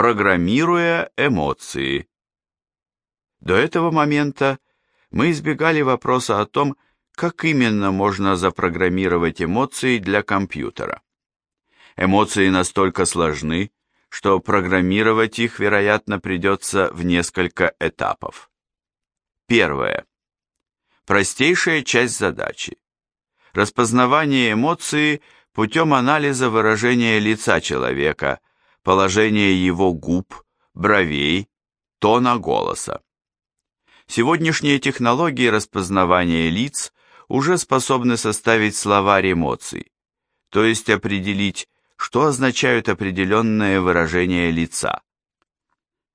Программируя эмоции. До этого момента мы избегали вопроса о том, как именно можно запрограммировать эмоции для компьютера. Эмоции настолько сложны, что программировать их, вероятно, придется в несколько этапов. Первое. Простейшая часть задачи. Распознавание эмоции путем анализа выражения лица человека, положения его губ, бровей, тона голоса. Сегодняшние технологии распознавания лиц уже способны составить словарь эмоций, то есть определить, что означают определенные выражения лица.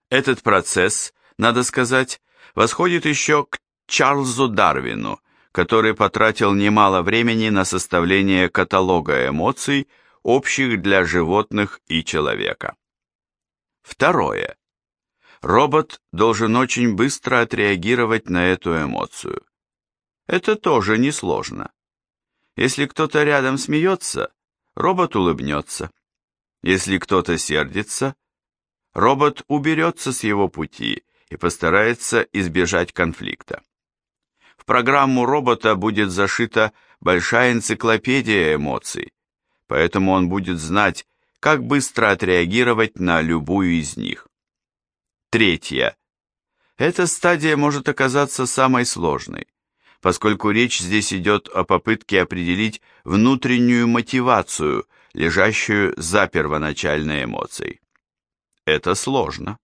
Этот процесс, надо сказать, восходит еще к Чарльзу Дарвину, который потратил немало времени на составление каталога эмоций, общих для животных и человека. Второе. Робот должен очень быстро отреагировать на эту эмоцию. Это тоже несложно. Если кто-то рядом смеется, робот улыбнется. Если кто-то сердится, робот уберется с его пути и постарается избежать конфликта. В программу робота будет зашита большая энциклопедия эмоций, поэтому он будет знать, как быстро отреагировать на любую из них. Третье. Эта стадия может оказаться самой сложной, поскольку речь здесь идет о попытке определить внутреннюю мотивацию, лежащую за первоначальной эмоцией. Это сложно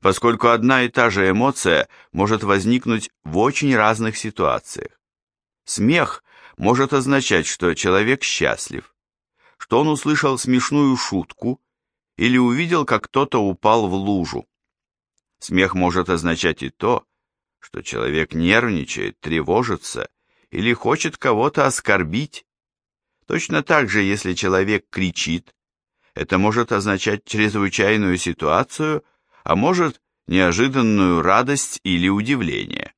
поскольку одна и та же эмоция может возникнуть в очень разных ситуациях. Смех может означать, что человек счастлив, что он услышал смешную шутку или увидел, как кто-то упал в лужу. Смех может означать и то, что человек нервничает, тревожится или хочет кого-то оскорбить. Точно так же, если человек кричит, это может означать чрезвычайную ситуацию – а может неожиданную радость или удивление.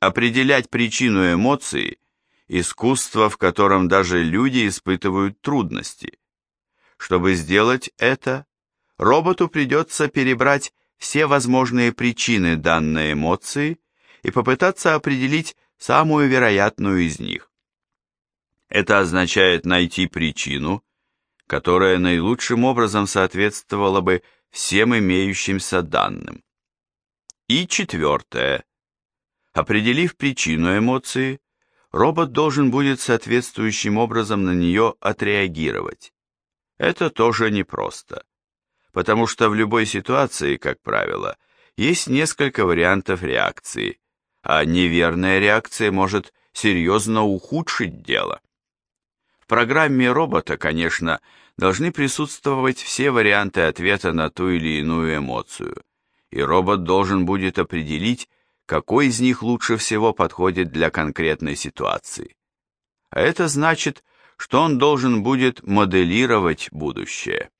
Определять причину эмоции – искусство, в котором даже люди испытывают трудности. Чтобы сделать это, роботу придется перебрать все возможные причины данной эмоции и попытаться определить самую вероятную из них. Это означает найти причину, которая наилучшим образом соответствовала бы всем имеющимся данным. И четвертое. Определив причину эмоции, робот должен будет соответствующим образом на нее отреагировать. Это тоже непросто, потому что в любой ситуации, как правило, есть несколько вариантов реакции, а неверная реакция может серьезно ухудшить дело. В программе робота, конечно, должны присутствовать все варианты ответа на ту или иную эмоцию, и робот должен будет определить, какой из них лучше всего подходит для конкретной ситуации. А это значит, что он должен будет моделировать будущее.